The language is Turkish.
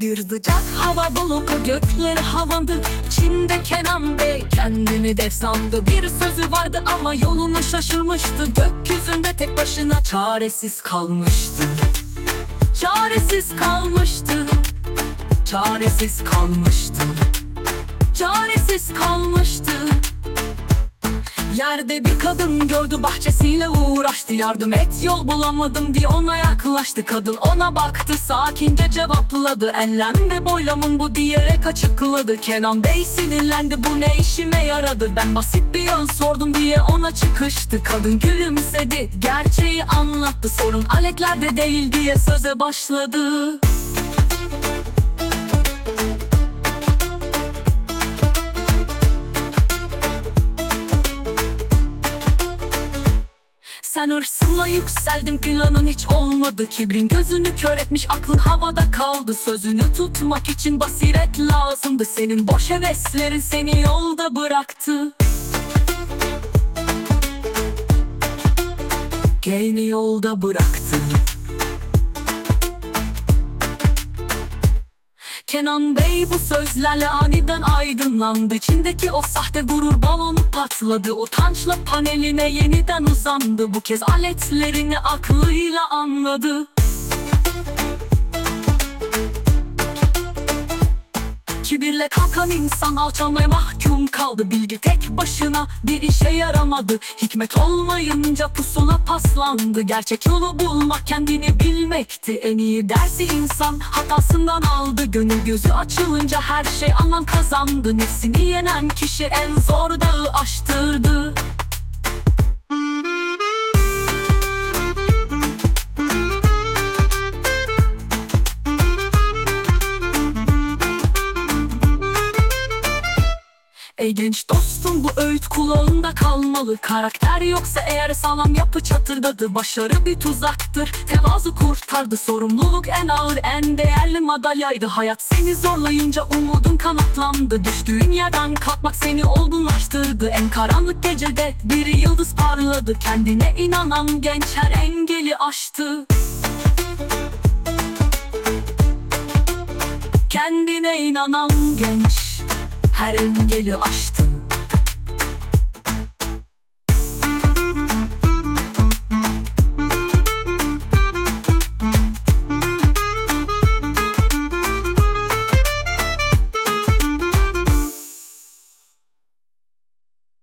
Bir sıcak hava bulutu gökleri havandı. Çin'de Kenan Bey kendini de sandı. Bir sözü vardı ama yolunu şaşırmıştı. Gökyüzünde tek başına çaresiz kalmıştı. Çaresiz kalmıştı. Çaresiz kalmıştı. Çaresiz kalmıştı Yerde bir kadın gördü bahçesiyle uğraştı. Yardım et yol bulamadım diye ona yaklaştı Kadın. Ona baktı sakince cevapladı. Enlemde boylamın bu diyerek açıkladı. Kenan Bey sinirlendi bu ne işime yaradı? Ben basit bir yön sordum diye ona çıkıştı. Kadın gülümsedi gerçeği anlattı. Sorun aletlerde değil diye söze başladı Sen hırsınla yükseldin planın hiç olmadı. Kibrin gözünü kör etmiş aklın havada kaldı. Sözünü tutmak için basiret lazımdı. Senin boş heveslerin seni yolda bıraktı. Gelini yolda bıraktı Kenan Bey bu sözlerle aniden aydınlandı. İçindeki o sahte gurur balonu patladı. Utançla paneline yeniden uzandı. Bu kez aletlerini aklıyla anladı Kibirle kalkan insan alçalmaya mahkum kaldı. Bilgi tek başına bir işe yaramadı. Hikmet olmayınca pusula paslandı. Gerçek yolu bulmak kendini bilmekti. En iyi dersi insan hatasından aldı. Gönül gözü açılınca her şey anlam kazandı. Nefsini yenen kişi en zor dağı aştırdı Ey genç dostum bu öğüt kulağında kalmalı. Karakter yoksa eğer sağlam yapı çatırdadı. Başarı bir tuzaktır. Tevazu kurtardı. Sorumluluk en ağır en değerli madalyaydı. Hayat seni zorlayınca umudun kanatlandı. Düştüğün yerden kalkmak seni olgunlaştırdı. En karanlık gecede bir yıldız parladı. Kendine inanan genç her engeli aştı. Kendine inanan genç her engeli aştı